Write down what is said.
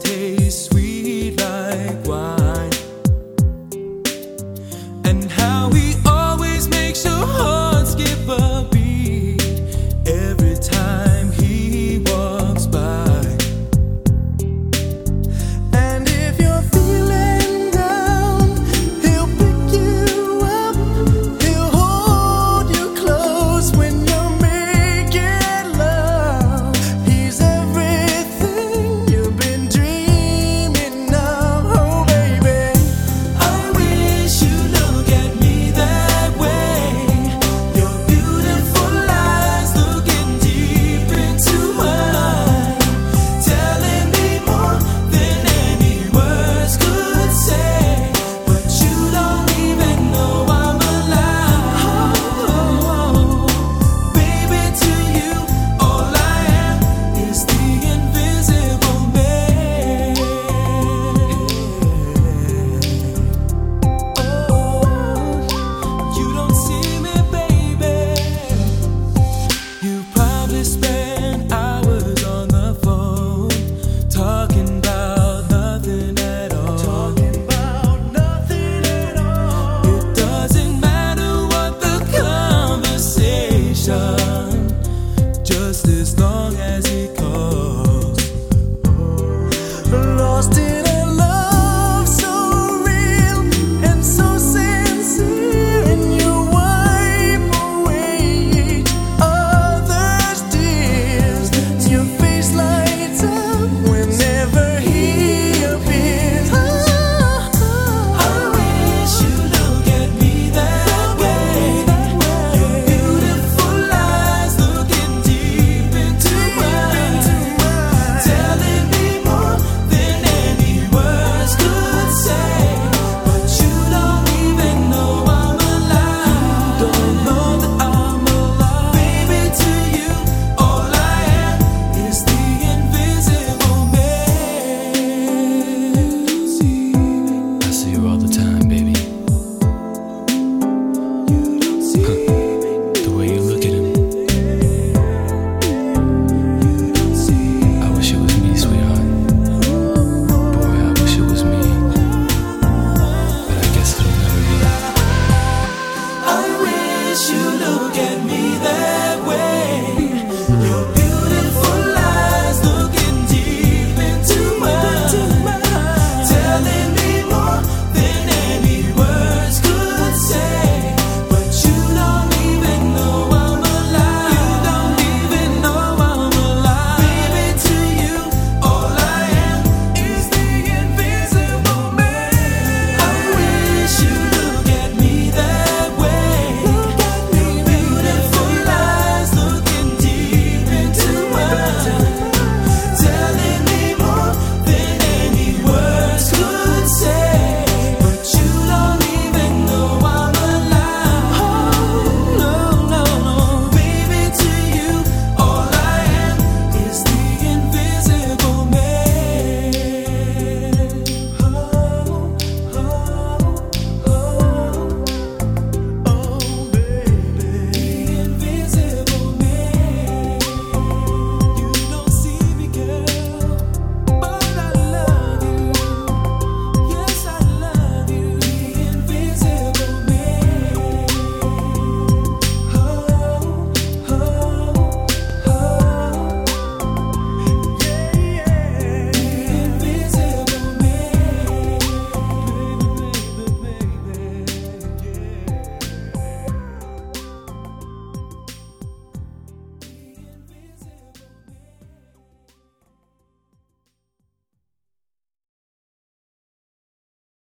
taste sweet like wine.